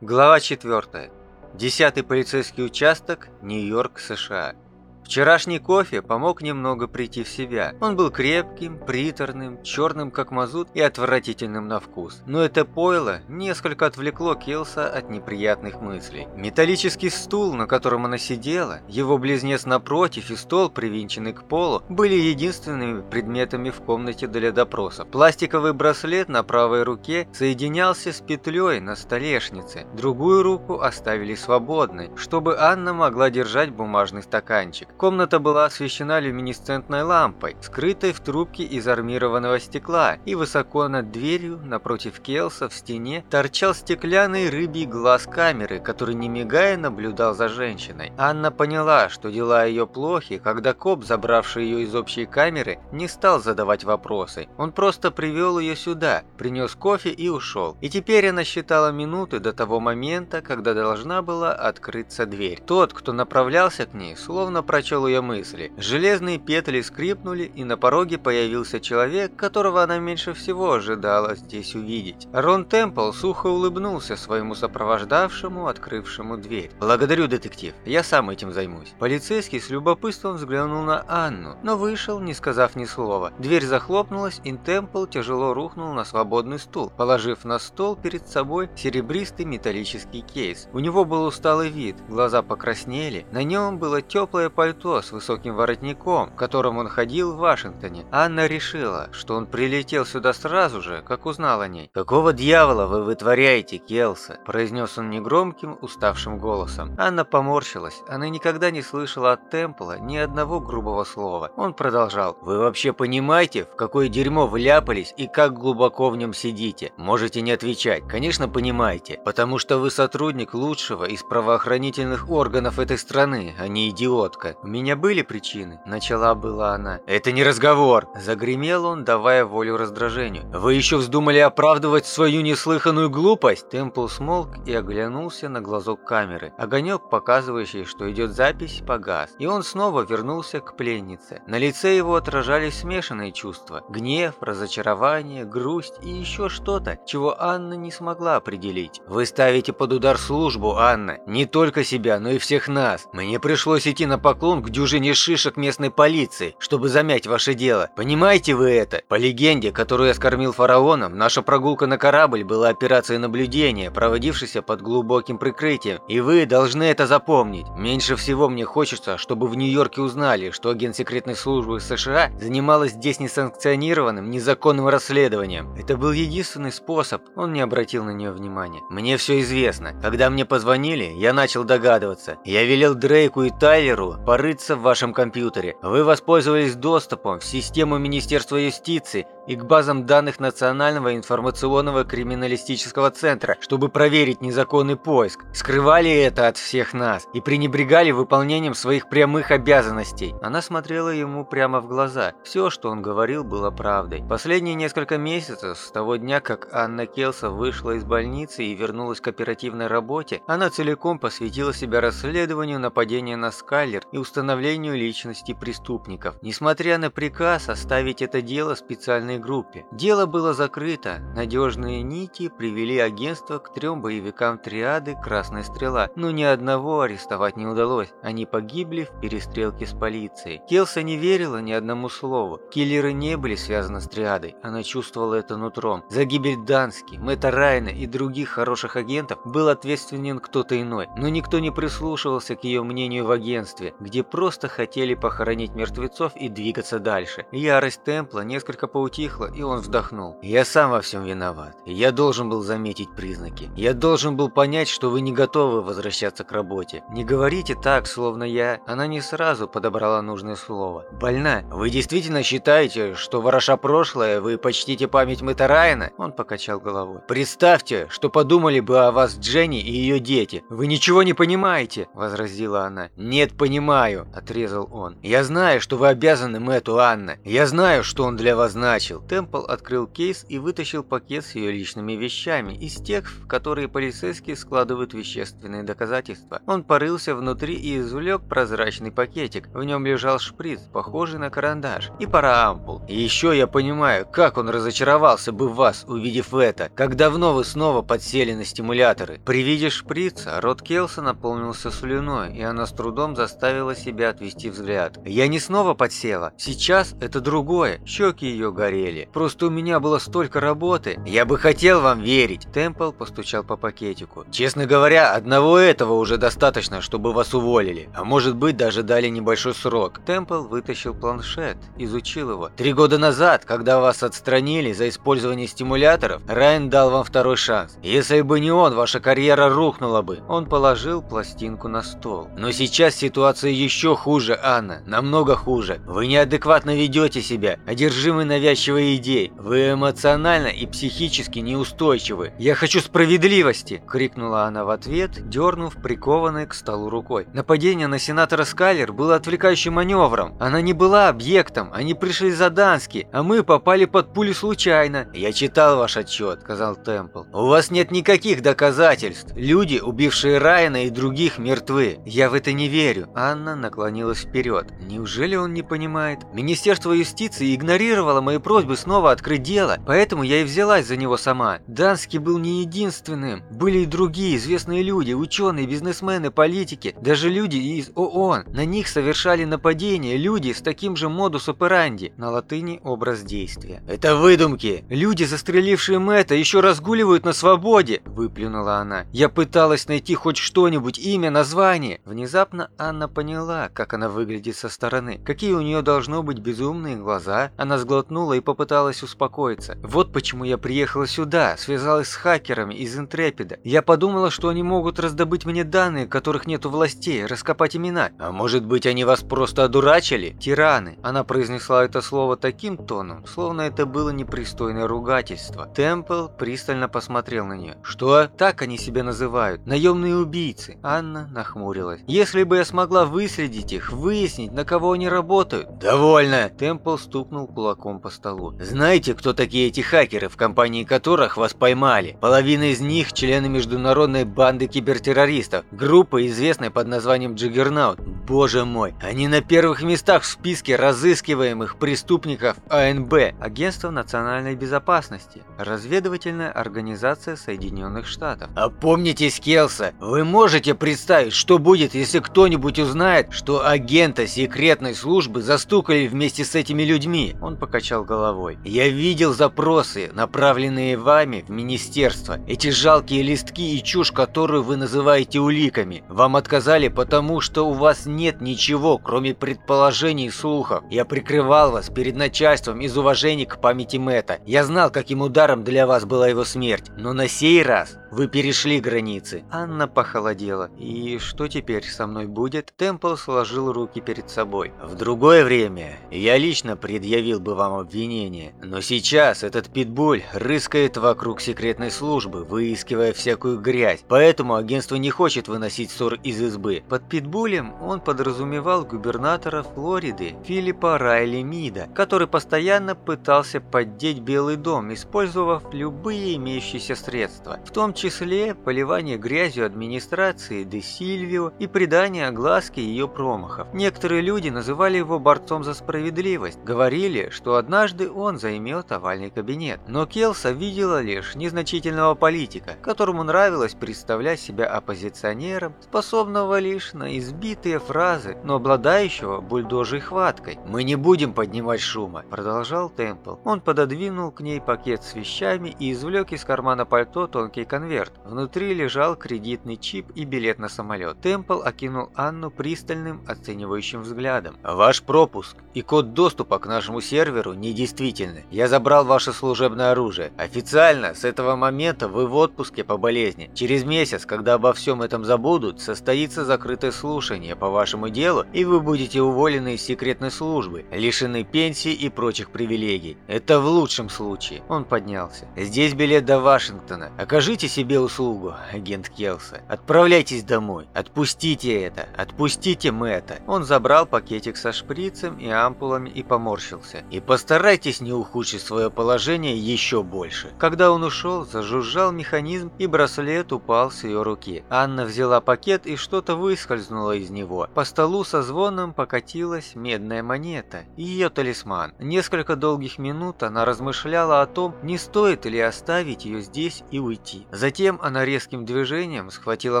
Глава 4. Десятый полицейский участок, Нью-Йорк, США. Вчерашний кофе помог немного прийти в себя. Он был крепким, приторным, черным как мазут и отвратительным на вкус. Но это пойло несколько отвлекло Келса от неприятных мыслей. Металлический стул, на котором она сидела, его близнец напротив и стол, привинченный к полу, были единственными предметами в комнате для допроса. Пластиковый браслет на правой руке соединялся с петлей на столешнице. Другую руку оставили свободной, чтобы Анна могла держать бумажный стаканчик. Комната была освещена люминесцентной лампой, скрытой в трубке из армированного стекла, и высоко над дверью, напротив Келса, в стене, торчал стеклянный рыбий глаз камеры, который, не мигая, наблюдал за женщиной. Анна поняла, что дела ее плохи, когда коп, забравший ее из общей камеры, не стал задавать вопросы. Он просто привел ее сюда, принес кофе и ушел. И теперь она считала минуты до того момента, когда должна была открыться дверь. Тот, кто направлялся к ней, словно прочитал прочел ее мысли. Железные петли скрипнули, и на пороге появился человек, которого она меньше всего ожидала здесь увидеть. Рон Темпл сухо улыбнулся своему сопровождавшему, открывшему дверь. «Благодарю, детектив. Я сам этим займусь». Полицейский с любопытством взглянул на Анну, но вышел, не сказав ни слова. Дверь захлопнулась, и Темпл тяжело рухнул на свободный стул, положив на стол перед собой серебристый металлический кейс. У него был усталый вид, глаза покраснели, на нем было теплое пальто пальто с высоким воротником, в котором он ходил в Вашингтоне. Анна решила, что он прилетел сюда сразу же, как узнал о ней. «Какого дьявола вы вытворяете, Келса?» – произнес он негромким, уставшим голосом. Анна поморщилась. Она никогда не слышала от Темпла ни одного грубого слова. Он продолжал. «Вы вообще понимаете, в какое дерьмо вляпались и как глубоко в нем сидите? Можете не отвечать. Конечно, понимаете. Потому что вы сотрудник лучшего из правоохранительных органов этой страны, а не идиотка. «У меня были причины», – начала была она. «Это не разговор!» – загремел он, давая волю раздражению. «Вы еще вздумали оправдывать свою неслыханную глупость?» Темпл смолк и оглянулся на глазок камеры. Огонек, показывающий, что идет запись, погас. И он снова вернулся к пленнице. На лице его отражались смешанные чувства. Гнев, разочарование, грусть и еще что-то, чего Анна не смогла определить. «Вы ставите под удар службу, Анна. Не только себя, но и всех нас. Мне пришлось идти на поклон к дюжине шишек местной полиции, чтобы замять ваше дело. Понимаете вы это? По легенде, которую я скормил фараоном, наша прогулка на корабль была операцией наблюдения, проводившейся под глубоким прикрытием. И вы должны это запомнить. Меньше всего мне хочется, чтобы в Нью-Йорке узнали, что агент секретной службы США занималась здесь несанкционированным, незаконным расследованием. Это был единственный способ, он не обратил на нее внимания. Мне все известно. Когда мне позвонили, я начал догадываться. Я велел Дрейку и Тайлеру порыть рыться в вашем компьютере. Вы воспользовались доступом в систему Министерства юстиции и к базам данных Национального информационного криминалистического центра, чтобы проверить незаконный поиск. Скрывали это от всех нас и пренебрегали выполнением своих прямых обязанностей. Она смотрела ему прямо в глаза. Все, что он говорил, было правдой. Последние несколько месяцев, с того дня, как Анна Келса вышла из больницы и вернулась к оперативной работе, она целиком посвятила себя расследованию нападения на Скайлер и установлению личности преступников. Несмотря на приказ оставить это дело специальной оперативной группе. Дело было закрыто. Надежные нити привели агентство к трем боевикам триады «Красная стрела», но ни одного арестовать не удалось. Они погибли в перестрелке с полицией. Келса не верила ни одному слову. Киллеры не были связаны с триадой. Она чувствовала это нутром. За гибель Дански, Мэтта Райна и других хороших агентов был ответственен кто-то иной. Но никто не прислушивался к ее мнению в агентстве, где просто хотели похоронить мертвецов и двигаться дальше. Ярость Темпла несколько поутихла утихло, и он вздохнул. «Я сам во всем виноват. Я должен был заметить признаки. Я должен был понять, что вы не готовы возвращаться к работе. Не говорите так, словно я...» Она не сразу подобрала нужное слово. «Больна. Вы действительно считаете, что вороша прошлое, вы почтите память Мэтта Райана?» Он покачал головой. «Представьте, что подумали бы о вас Дженни и ее дети. Вы ничего не понимаете!» Возразила она. «Нет, понимаю!» Отрезал он. «Я знаю, что вы обязаны Мэтту, Анна. Я знаю, что он для вас значил. Начал. Темпл открыл кейс и вытащил пакет с ее личными вещами, из тех, в которые полицейские складывают вещественные доказательства. Он порылся внутри и извлек прозрачный пакетик. В нем лежал шприц, похожий на карандаш, и пара ампул. И еще я понимаю, как он разочаровался бы в вас, увидев это. Как давно вы снова подсели на стимуляторы. При виде шприца рот Келса наполнился слюной, и она с трудом заставила себя отвести взгляд. Я не снова подсела. Сейчас это другое. Щеки ее горели. Просто у меня было столько работы. Я бы хотел вам верить. Темпл постучал по пакетику. Честно говоря, одного этого уже достаточно, чтобы вас уволили. А может быть, даже дали небольшой срок. Темпл вытащил планшет, изучил его. Три года назад, когда вас отстранили за использование стимуляторов, Райан дал вам второй шанс. Если бы не он, ваша карьера рухнула бы. Он положил пластинку на стол. Но сейчас ситуация еще хуже, Анна. Намного хуже. Вы неадекватно ведете себя, одержимы навязчивой идеей. Вы эмоционально и психически неустойчивы. Я хочу справедливости!» – крикнула она в ответ, дернув прикованной к столу рукой. Нападение на сенатора Скайлер было отвлекающим маневром. Она не была объектом, они пришли за Дански, а мы попали под пули случайно. «Я читал ваш отчет», – сказал Темпл. «У вас нет никаких доказательств. Люди, убившие Райана и других, мертвы. Я в это не верю». Анна наклонилась вперед. Неужели он не понимает? Министерство юстиции игнорировало мои просьбы снова открыть дело, поэтому я и взялась за него сама. Данский был не единственным. Были и другие известные люди, ученые, бизнесмены, политики, даже люди из ООН. На них совершали нападения люди с таким же модус операнди. На латыни образ действия. «Это выдумки! Люди, застрелившие Мэтта, еще разгуливают на свободе!» – выплюнула она. «Я пыталась найти хоть что-нибудь, имя, название!» Внезапно Анна поняла, как она выглядит со стороны. Какие у нее должно быть безумные глаза. Она сглотнула и попыталась успокоиться. «Вот почему я приехала сюда, связалась с хакерами из Интрепида. Я подумала, что они могут раздобыть мне данные, которых нет у властей, раскопать имена. А может быть, они вас просто одурачили? Тираны!» Она произнесла это слово таким тоном, словно это было непристойное ругательство. Темпл пристально посмотрел на нее. «Что? Так они себя называют. Наемные убийцы». Анна нахмурилась. «Если бы я смогла выследить их, выяснить, на кого они работают». «Довольно!» Темпл стукнул кулаком по столу. «Знаете, кто такие эти хакеры, в компании которых вас поймали? Половина из них – члены международной банды кибертеррористов, группы, известной под названием Джиггернаут. Боже мой, они на первых местах в списке разыскиваемых преступников АНБ, Агентство национальной безопасности, разведывательная организация Соединенных Штатов. Опомнитесь, Келса, вы можете представить, что будет, если кто-нибудь узнает, что агента секретной службы застукали вместе с этими людьми? Он покачал головой. Я видел запросы, направленные вами в министерство. Эти жалкие листки и чушь, которую вы называете уликами. Вам отказали потому, что у вас нет ничего, кроме предположений и слухов. Я прикрывал вас перед начальством из уважения к памяти Мэтта. Я знал, каким ударом для вас была его смерть. Но на сей раз вы перешли границы. Анна похолодела. И что теперь со мной будет? Темпл сложил руки перед собой. В другое время я лично предъявил бы вам обвинение. Но сейчас этот питбуль рыскает вокруг секретной службы, выискивая всякую грязь. Поэтому агентство не хочет выносить ссор из избы. Под питбулем он подразумевал губернатора Флориды Филиппа Райли Мида, который постоянно пытался поддеть Белый дом, использовав любые имеющиеся средства, в том числе числе поливание грязью администрации Де Сильвио и придание огласки ее промахов. Некоторые люди называли его борцом за справедливость, говорили, что однажды он займет овальный кабинет. Но Келса видела лишь незначительного политика, которому нравилось представлять себя оппозиционером, способного лишь на избитые фразы, но обладающего бульдожей хваткой. «Мы не будем поднимать шума», – продолжал Темпл. Он пододвинул к ней пакет с вещами и извлек из кармана пальто тонкий конверт конверт. Внутри лежал кредитный чип и билет на самолет. Темпл окинул Анну пристальным оценивающим взглядом. «Ваш пропуск и код доступа к нашему серверу недействительны. Я забрал ваше служебное оружие. Официально с этого момента вы в отпуске по болезни. Через месяц, когда обо всем этом забудут, состоится закрытое слушание по вашему делу, и вы будете уволены из секретной службы, лишены пенсии и прочих привилегий. Это в лучшем случае». Он поднялся. «Здесь билет до Вашингтона. Окажите себе тебе услугу, агент Келса. Отправляйтесь домой. Отпустите это. Отпустите Мэтта. Он забрал пакетик со шприцем и ампулами и поморщился. И постарайтесь не ухудшить свое положение еще больше. Когда он ушел, зажужжал механизм и браслет упал с ее руки. Анна взяла пакет и что-то выскользнуло из него. По столу со звоном покатилась медная монета ее талисман. Несколько долгих минут она размышляла о том, не стоит ли оставить ее здесь и уйти. Затем она резким движением схватила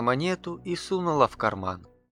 монету и сунула в карман.